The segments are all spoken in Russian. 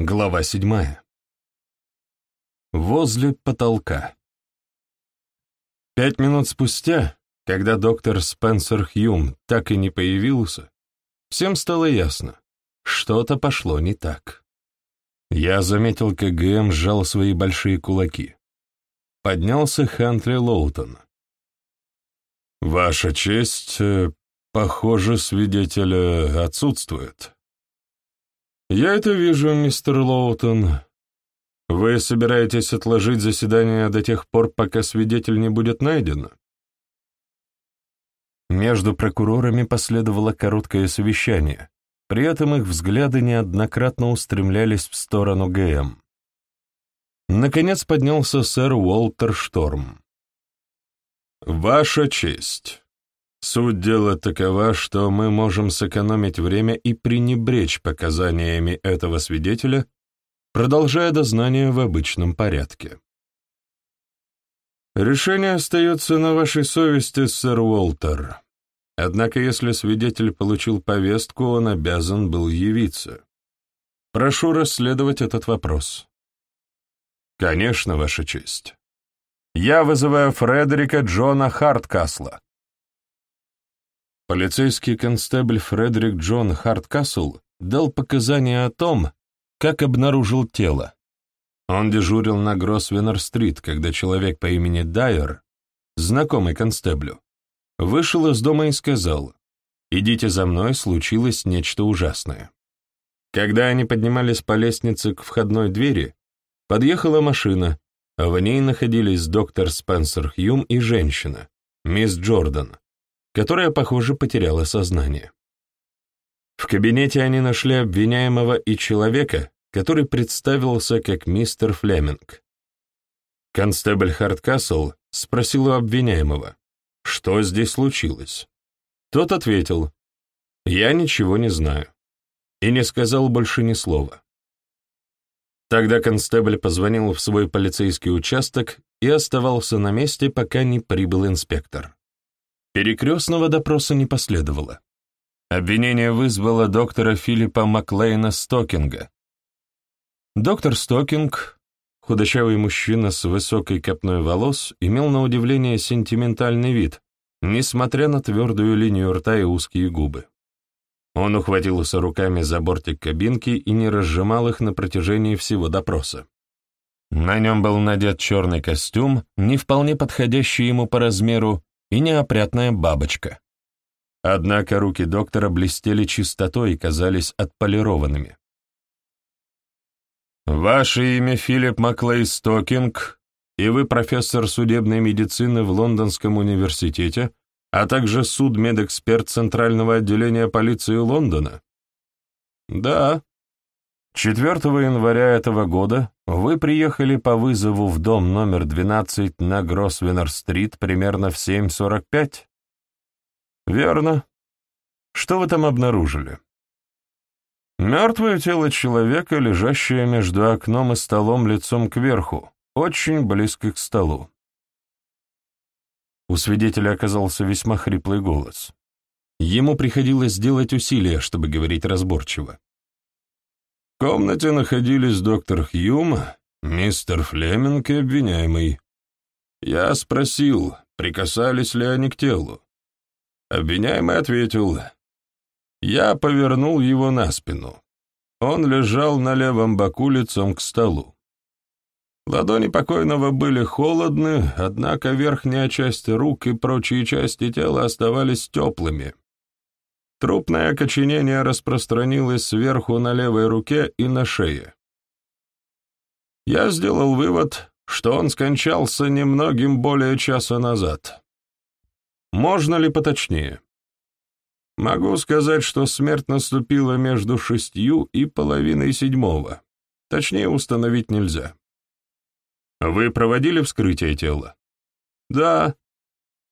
Глава седьмая. Возле потолка. Пять минут спустя, когда доктор Спенсер Хьюм так и не появился, всем стало ясно, что-то пошло не так. Я заметил, как ГМ сжал свои большие кулаки. Поднялся Хантли Лоутон. «Ваша честь, э, похоже, свидетеля отсутствует». «Я это вижу, мистер Лоутон. Вы собираетесь отложить заседание до тех пор, пока свидетель не будет найден?» Между прокурорами последовало короткое совещание, при этом их взгляды неоднократно устремлялись в сторону ГМ. Наконец поднялся сэр Уолтер Шторм. «Ваша честь, Суть дела такова, что мы можем сэкономить время и пренебречь показаниями этого свидетеля, продолжая дознание в обычном порядке. Решение остается на вашей совести, сэр Уолтер. Однако, если свидетель получил повестку, он обязан был явиться. Прошу расследовать этот вопрос. Конечно, Ваша честь. Я вызываю Фредерика Джона Харткасла. Полицейский констебль Фредерик Джон Харткасл дал показания о том, как обнаружил тело. Он дежурил на Гросвеннер-стрит, когда человек по имени Дайер, знакомый констеблю, вышел из дома и сказал, «Идите за мной, случилось нечто ужасное». Когда они поднимались по лестнице к входной двери, подъехала машина, а в ней находились доктор Спенсер Хьюм и женщина, мисс Джордан, которая, похоже, потеряла сознание. В кабинете они нашли обвиняемого и человека, который представился как мистер Флеминг. Констебль Хардкасл спросил у обвиняемого, что здесь случилось. Тот ответил, «Я ничего не знаю», и не сказал больше ни слова. Тогда констебль позвонил в свой полицейский участок и оставался на месте, пока не прибыл инспектор. Перекрестного допроса не последовало. Обвинение вызвало доктора Филиппа Маклейна Стокинга. Доктор Стокинг, худощавый мужчина с высокой копной волос, имел на удивление сентиментальный вид, несмотря на твердую линию рта и узкие губы. Он ухватился руками за бортик кабинки и не разжимал их на протяжении всего допроса. На нем был надет черный костюм, не вполне подходящий ему по размеру, и неопрятная бабочка. Однако руки доктора блестели чистотой и казались отполированными. «Ваше имя Филипп Маклей Стокинг, и вы профессор судебной медицины в Лондонском университете, а также судмедэксперт Центрального отделения полиции Лондона?» «Да», 4 января этого года вы приехали по вызову в дом номер 12 на Гросвеннер-стрит примерно в 7.45? Верно. Что вы там обнаружили? Мертвое тело человека, лежащее между окном и столом лицом кверху, очень близко к столу. У свидетеля оказался весьма хриплый голос. Ему приходилось делать усилия, чтобы говорить разборчиво. В комнате находились доктор Хьюм, мистер Флеминг и обвиняемый. Я спросил, прикасались ли они к телу. Обвиняемый ответил, я повернул его на спину. Он лежал на левом боку лицом к столу. Ладони покойного были холодны, однако верхняя часть рук и прочие части тела оставались теплыми. Трупное окоченение распространилось сверху на левой руке и на шее. Я сделал вывод, что он скончался немногим более часа назад. Можно ли поточнее? Могу сказать, что смерть наступила между шестью и половиной седьмого. Точнее установить нельзя. Вы проводили вскрытие тела? Да,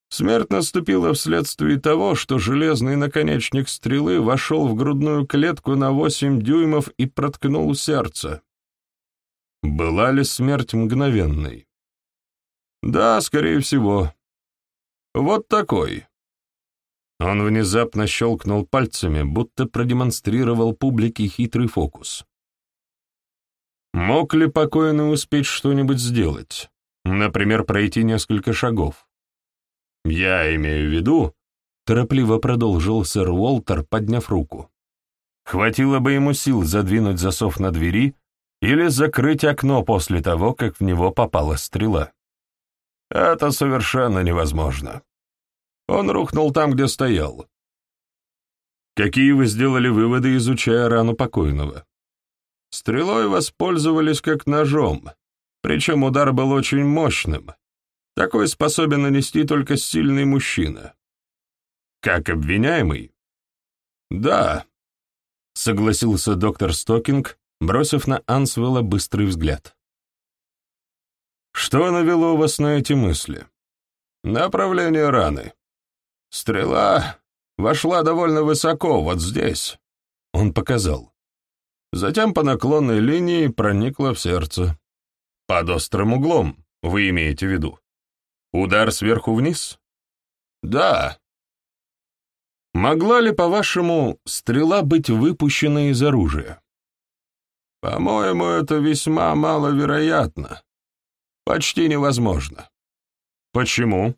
Смерть наступила вследствие того, что железный наконечник стрелы вошел в грудную клетку на восемь дюймов и проткнул сердце. Была ли смерть мгновенной? Да, скорее всего. Вот такой. Он внезапно щелкнул пальцами, будто продемонстрировал публике хитрый фокус. Мог ли покойный успеть что-нибудь сделать? Например, пройти несколько шагов? Я имею в виду, торопливо продолжил сэр Уолтер, подняв руку. Хватило бы ему сил задвинуть засов на двери или закрыть окно после того, как в него попала стрела. Это совершенно невозможно. Он рухнул там, где стоял. Какие вы сделали выводы, изучая рану покойного? Стрелой воспользовались как ножом, причем удар был очень мощным. Такой способен нанести только сильный мужчина. Как обвиняемый? Да, согласился доктор Стокинг, бросив на Ансвелла быстрый взгляд. Что навело вас на эти мысли? Направление раны. Стрела вошла довольно высоко, вот здесь. Он показал. Затем по наклонной линии проникла в сердце. Под острым углом, вы имеете в виду? Удар сверху вниз? Да. Могла ли, по-вашему, стрела быть выпущена из оружия? По-моему, это весьма маловероятно. Почти невозможно. Почему?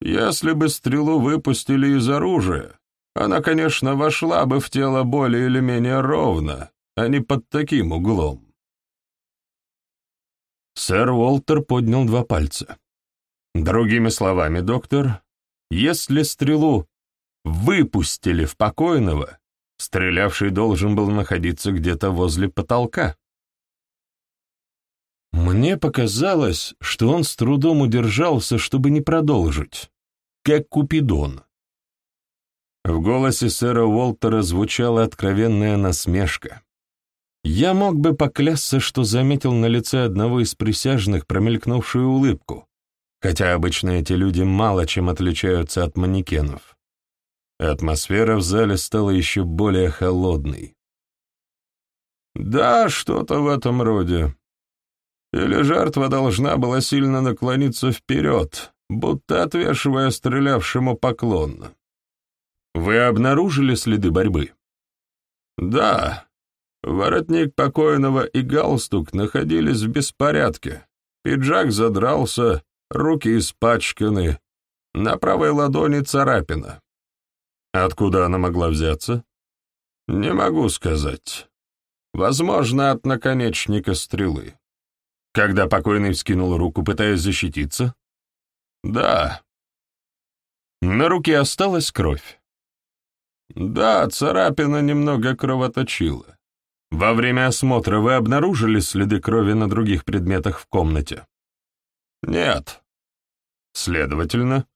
Если бы стрелу выпустили из оружия, она, конечно, вошла бы в тело более или менее ровно, а не под таким углом. Сэр Уолтер поднял два пальца. Другими словами, доктор, если стрелу выпустили в покойного, стрелявший должен был находиться где-то возле потолка. Мне показалось, что он с трудом удержался, чтобы не продолжить, как Купидон. В голосе сэра Уолтера звучала откровенная насмешка. Я мог бы поклясться, что заметил на лице одного из присяжных промелькнувшую улыбку, хотя обычно эти люди мало чем отличаются от манекенов. Атмосфера в зале стала еще более холодной. «Да, что-то в этом роде», или жертва должна была сильно наклониться вперед, будто отвешивая стрелявшему поклон. Вы обнаружили следы борьбы? Да. Воротник покойного и галстук находились в беспорядке. Пиджак задрался, руки испачканы, на правой ладони царапина. Откуда она могла взяться? Не могу сказать. Возможно, от наконечника стрелы. Когда покойный вскинул руку, пытаясь защититься? Да. На руке осталась кровь. Да, царапина немного кровоточила. Во время осмотра вы обнаружили следы крови на других предметах в комнате? Нет. Следовательно,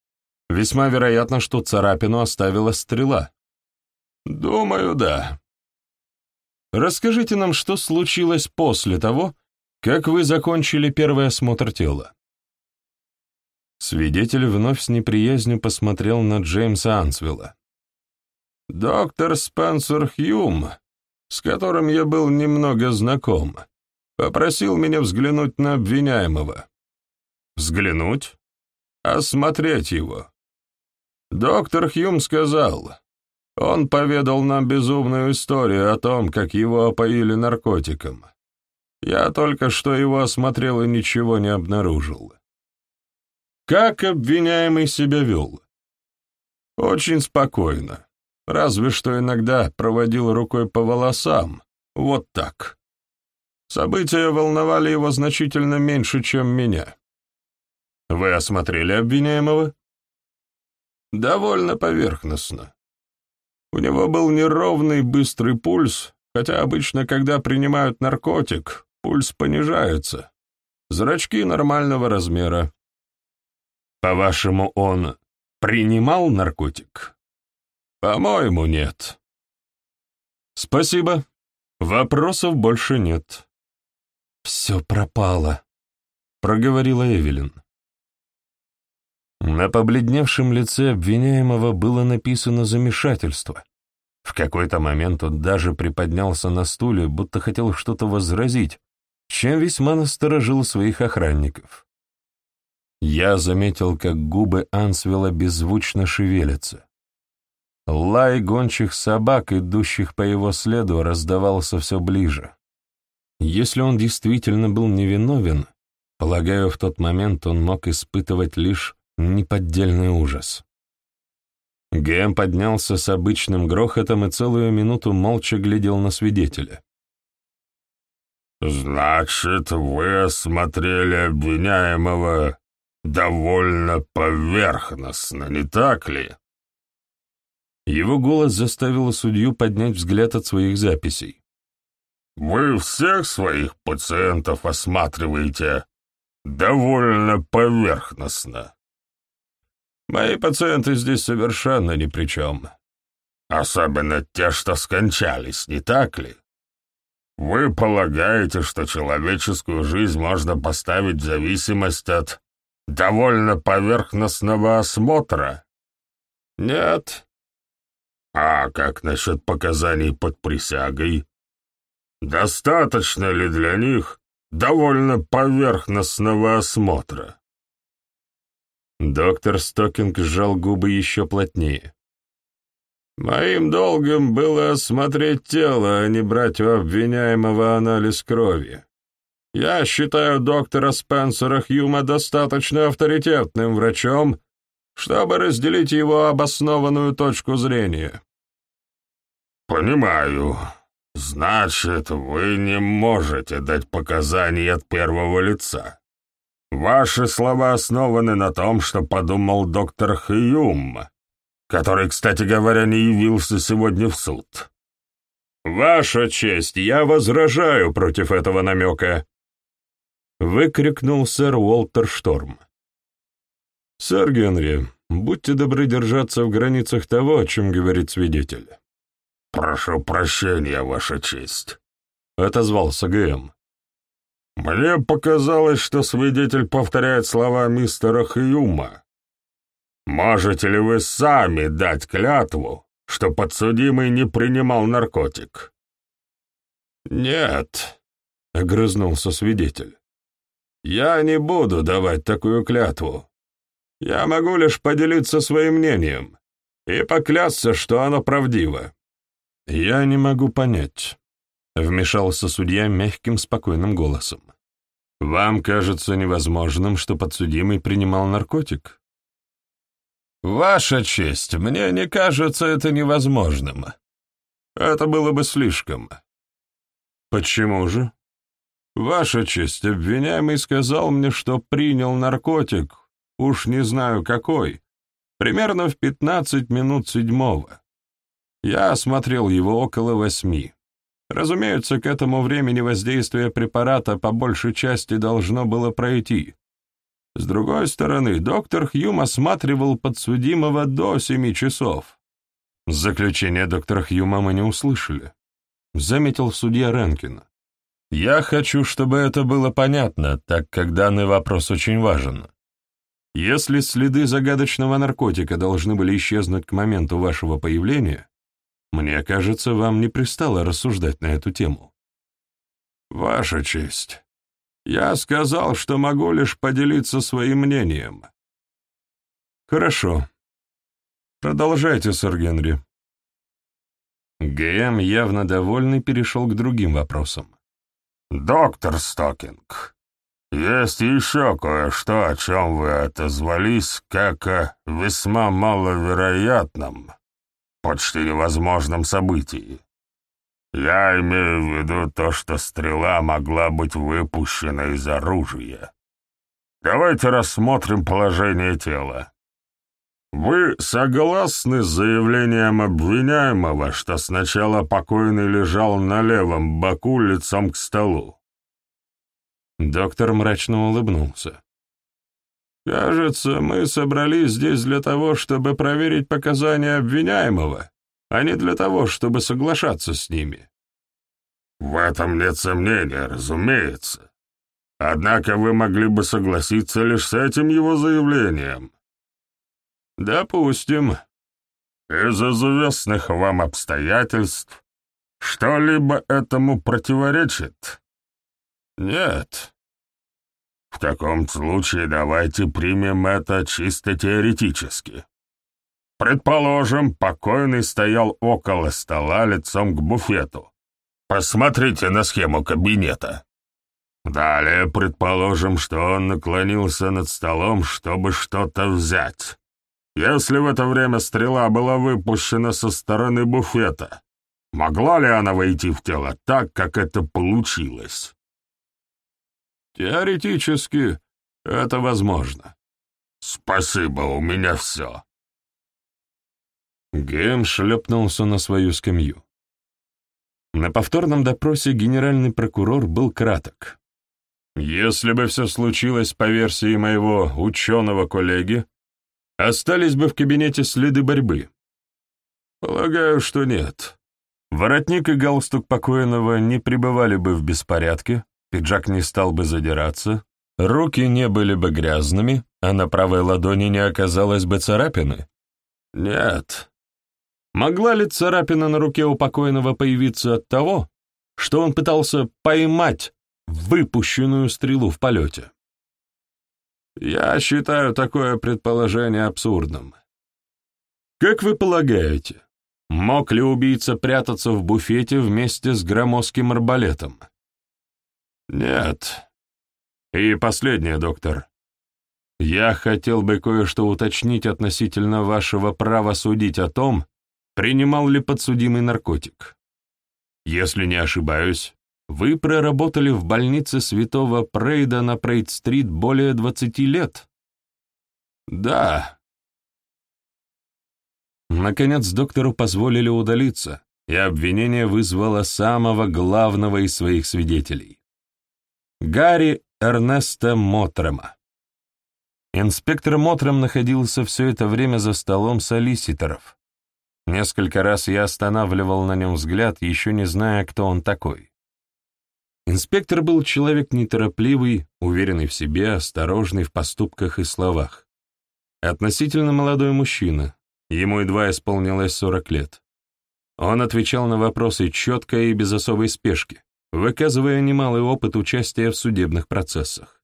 весьма вероятно, что царапину оставила стрела. Думаю, да. Расскажите нам, что случилось после того, как вы закончили первый осмотр тела? Свидетель вновь с неприязнью посмотрел на Джеймса Ансвилла. «Доктор Спенсер Хьюм, с которым я был немного знаком, попросил меня взглянуть на обвиняемого». «Взглянуть?» «Осмотреть его». Доктор Хьюм сказал, он поведал нам безумную историю о том, как его опоили наркотиком. Я только что его осмотрел и ничего не обнаружил. Как обвиняемый себя вел? Очень спокойно. Разве что иногда проводил рукой по волосам. Вот так. События волновали его значительно меньше, чем меня. Вы осмотрели обвиняемого? Довольно поверхностно. У него был неровный быстрый пульс, хотя обычно, когда принимают наркотик, Пульс понижается. Зрачки нормального размера. По-вашему, он принимал наркотик? По-моему, нет. Спасибо. Вопросов больше нет. Все пропало, проговорила Эвелин. На побледневшем лице обвиняемого было написано замешательство. В какой-то момент он даже приподнялся на стуле, будто хотел что-то возразить, чем весьма насторожил своих охранников. Я заметил, как губы Ансвела беззвучно шевелятся. Лай гончих собак, идущих по его следу, раздавался все ближе. Если он действительно был невиновен, полагаю, в тот момент он мог испытывать лишь неподдельный ужас. Гэм поднялся с обычным грохотом и целую минуту молча глядел на свидетеля. «Значит, вы осмотрели обвиняемого довольно поверхностно, не так ли?» Его голос заставил судью поднять взгляд от своих записей. «Вы всех своих пациентов осматриваете довольно поверхностно». «Мои пациенты здесь совершенно ни при чем». «Особенно те, что скончались, не так ли?» Вы полагаете, что человеческую жизнь можно поставить в зависимость от довольно поверхностного осмотра? Нет. А как насчет показаний под присягой? Достаточно ли для них довольно поверхностного осмотра? Доктор Стокинг сжал губы еще плотнее. Моим долгом было осмотреть тело, а не брать у обвиняемого анализ крови. Я считаю доктора Спенсера Хьюма достаточно авторитетным врачом, чтобы разделить его обоснованную точку зрения. «Понимаю. Значит, вы не можете дать показания от первого лица. Ваши слова основаны на том, что подумал доктор Хьюм, который, кстати говоря, не явился сегодня в суд. «Ваша честь, я возражаю против этого намека!» — выкрикнул сэр Уолтер Шторм. «Сэр Генри, будьте добры держаться в границах того, о чем говорит свидетель». «Прошу прощения, Ваша честь», — отозвался ГМ. «Мне показалось, что свидетель повторяет слова мистера Хьюма, Можете ли вы сами дать клятву, что подсудимый не принимал наркотик?» «Нет», — огрызнулся свидетель. «Я не буду давать такую клятву. Я могу лишь поделиться своим мнением и поклясться, что оно правдиво». «Я не могу понять», — вмешался судья мягким, спокойным голосом. «Вам кажется невозможным, что подсудимый принимал наркотик?» «Ваша честь, мне не кажется это невозможным. Это было бы слишком». «Почему же?» «Ваша честь, обвиняемый сказал мне, что принял наркотик, уж не знаю какой, примерно в пятнадцать минут седьмого. Я осмотрел его около восьми. Разумеется, к этому времени воздействие препарата по большей части должно было пройти, с другой стороны, доктор Хьюм осматривал подсудимого до семи часов. Заключение доктора Хьюма мы не услышали, — заметил судья Ренкин. Я хочу, чтобы это было понятно, так как данный вопрос очень важен. Если следы загадочного наркотика должны были исчезнуть к моменту вашего появления, мне кажется, вам не пристало рассуждать на эту тему. Ваша честь, я сказал, что могу лишь поделиться своим мнением. Хорошо. Продолжайте, сэр Генри. ГМ, явно довольный, перешел к другим вопросам. «Доктор Стокинг, есть еще кое-что, о чем вы отозвались, как о весьма маловероятном, почти невозможном событии. Я имею в виду то, что стрела могла быть выпущена из оружия. Давайте рассмотрим положение тела. Вы согласны с заявлением обвиняемого, что сначала покойный лежал на левом боку лицом к столу? Доктор мрачно улыбнулся. «Кажется, мы собрались здесь для того, чтобы проверить показания обвиняемого, а не для того, чтобы соглашаться с ними. В этом нет сомнения, разумеется. Однако вы могли бы согласиться лишь с этим его заявлением. Допустим. Из известных вам обстоятельств что-либо этому противоречит? Нет. В таком случае давайте примем это чисто теоретически. Предположим, покойный стоял около стола лицом к буфету, Посмотрите на схему кабинета. Далее предположим, что он наклонился над столом, чтобы что-то взять. Если в это время стрела была выпущена со стороны буфета, могла ли она войти в тело так, как это получилось? Теоретически это возможно. Спасибо, у меня все. Гэм шлепнулся на свою скамью. На повторном допросе генеральный прокурор был краток. Если бы все случилось по версии моего ученого-коллеги, остались бы в кабинете следы борьбы. Полагаю, что нет. Воротник и галстук покойного не пребывали бы в беспорядке, пиджак не стал бы задираться, руки не были бы грязными, а на правой ладони не оказалось бы царапины. Нет, Могла ли царапина на руке у покойного появиться от того, что он пытался поймать выпущенную стрелу в полете? Я считаю такое предположение абсурдным. Как вы полагаете, мог ли убийца прятаться в буфете вместе с громоздким арбалетом? Нет. И последнее, доктор. Я хотел бы кое-что уточнить относительно вашего права судить о том, принимал ли подсудимый наркотик. Если не ошибаюсь, вы проработали в больнице святого Прейда на Прейд-стрит более 20 лет? Да. Наконец доктору позволили удалиться, и обвинение вызвало самого главного из своих свидетелей. Гарри Эрнеста Мотрема. Инспектор Мотрем находился все это время за столом солиситоров, Несколько раз я останавливал на нем взгляд, еще не зная, кто он такой. Инспектор был человек неторопливый, уверенный в себе, осторожный в поступках и словах. Относительно молодой мужчина, ему едва исполнилось 40 лет. Он отвечал на вопросы четко и без особой спешки, выказывая немалый опыт участия в судебных процессах.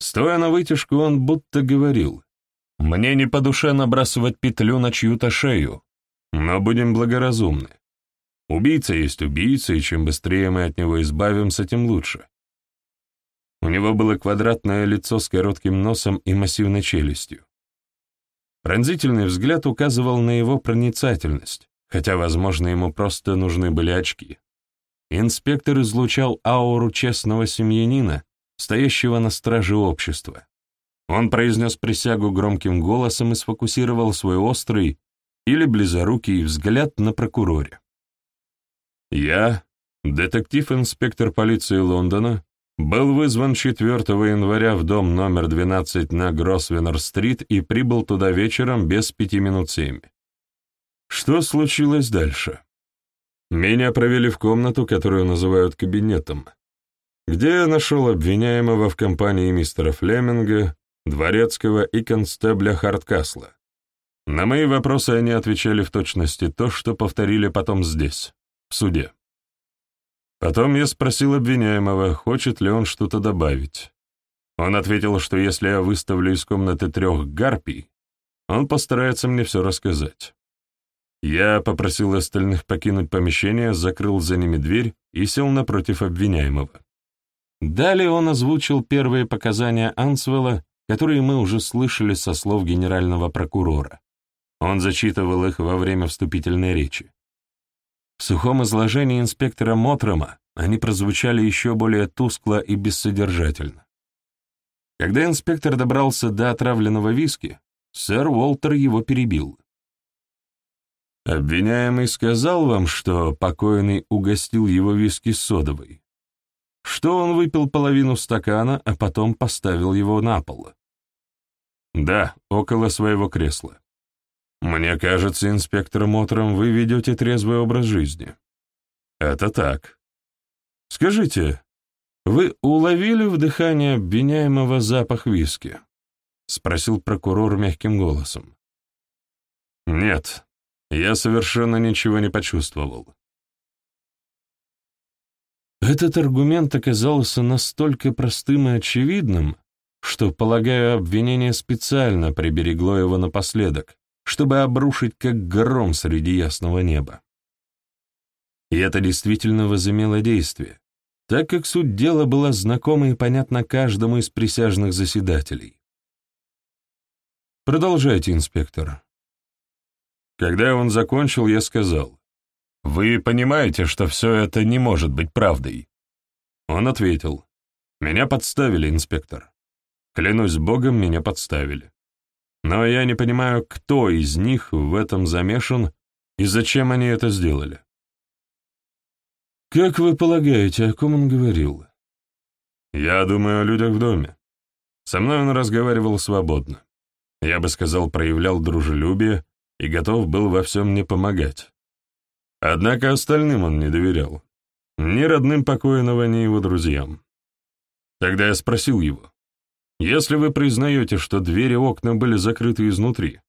Стоя на вытяжку, он будто говорил, «Мне не по душе набрасывать петлю на чью-то шею, но будем благоразумны. Убийца есть убийца, и чем быстрее мы от него избавимся, тем лучше. У него было квадратное лицо с коротким носом и массивной челюстью. Пронзительный взгляд указывал на его проницательность, хотя, возможно, ему просто нужны были очки. Инспектор излучал ауру честного семьянина, стоящего на страже общества. Он произнес присягу громким голосом и сфокусировал свой острый, или близорукий взгляд на прокуроре. Я, детектив-инспектор полиции Лондона, был вызван 4 января в дом номер 12 на Гросвеннер-стрит и прибыл туда вечером без пяти минут семь. Что случилось дальше? Меня провели в комнату, которую называют кабинетом, где я нашел обвиняемого в компании мистера Флеминга, Дворецкого и констебля Харткасла. На мои вопросы они отвечали в точности то, что повторили потом здесь, в суде. Потом я спросил обвиняемого, хочет ли он что-то добавить. Он ответил, что если я выставлю из комнаты трех гарпий, он постарается мне все рассказать. Я попросил остальных покинуть помещение, закрыл за ними дверь и сел напротив обвиняемого. Далее он озвучил первые показания Ансвелла, которые мы уже слышали со слов генерального прокурора. Он зачитывал их во время вступительной речи. В сухом изложении инспектора Мотрома они прозвучали еще более тускло и бессодержательно. Когда инспектор добрался до отравленного виски, сэр Уолтер его перебил. Обвиняемый сказал вам, что покойный угостил его виски содовой, что он выпил половину стакана, а потом поставил его на пол. Да, около своего кресла. Мне кажется, инспектор Мотором, вы ведете трезвый образ жизни. Это так. Скажите, вы уловили в дыхании обвиняемого запах виски? Спросил прокурор мягким голосом. Нет, я совершенно ничего не почувствовал. Этот аргумент оказался настолько простым и очевидным, что, полагаю, обвинение специально приберегло его напоследок, чтобы обрушить как гром среди ясного неба. И это действительно возымело действие, так как суть дела была знакома и понятна каждому из присяжных заседателей. Продолжайте, инспектор. Когда он закончил, я сказал, «Вы понимаете, что все это не может быть правдой?» Он ответил, «Меня подставили, инспектор. Клянусь Богом, меня подставили. Но я не понимаю, кто из них в этом замешан и зачем они это сделали. «Как вы полагаете, о ком он говорил?» «Я думаю о людях в доме. Со мной он разговаривал свободно. Я бы сказал, проявлял дружелюбие и готов был во всем мне помогать. Однако остальным он не доверял. Ни родным покойного, ни его друзьям. Тогда я спросил его, «Если вы признаете, что двери и окна были закрыты изнутри,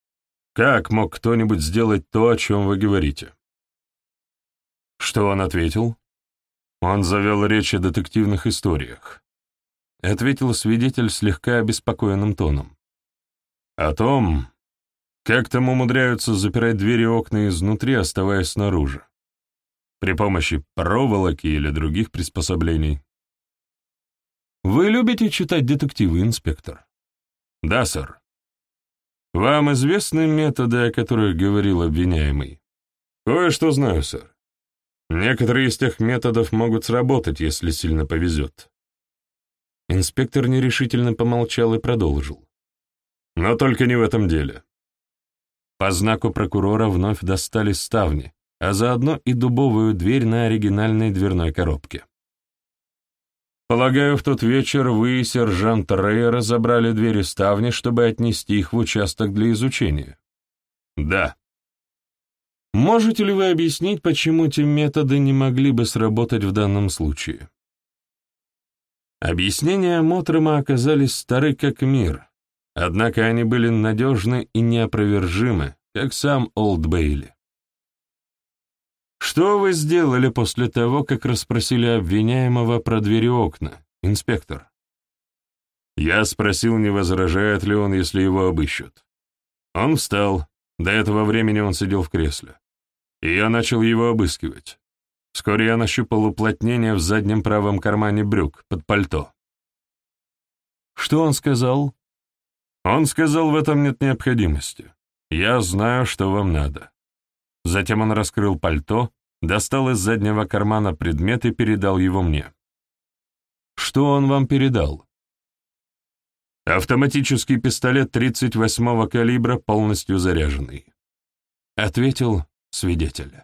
как мог кто-нибудь сделать то, о чем вы говорите?» Что он ответил? Он завел речь о детективных историях. Ответил свидетель слегка обеспокоенным тоном. О том, как там умудряются запирать двери и окна изнутри, оставаясь снаружи. При помощи проволоки или других приспособлений. Вы любите читать детективы, инспектор? Да, сэр. Вам известны методы, о которых говорил обвиняемый? Кое-что знаю, сэр. Некоторые из тех методов могут сработать, если сильно повезет. Инспектор нерешительно помолчал и продолжил. Но только не в этом деле. По знаку прокурора вновь достали ставни, а заодно и дубовую дверь на оригинальной дверной коробке. Полагаю, в тот вечер вы и сержант Рэй разобрали двери ставни, чтобы отнести их в участок для изучения? Да. Можете ли вы объяснить, почему те методы не могли бы сработать в данном случае? Объяснения Мотрема оказались стары как мир, однако они были надежны и неопровержимы, как сам Олд Бейли. Что вы сделали после того, как расспросили обвиняемого про двери окна, инспектор? Я спросил, не возражает ли он, если его обыщут. Он встал, до этого времени он сидел в кресле. И я начал его обыскивать. Вскоре я нащупал уплотнение в заднем правом кармане брюк, под пальто. Что он сказал? Он сказал, в этом нет необходимости. Я знаю, что вам надо. Затем он раскрыл пальто, достал из заднего кармана предмет и передал его мне. Что он вам передал? Автоматический пистолет 38-го калибра, полностью заряженный. Ответил свидетель.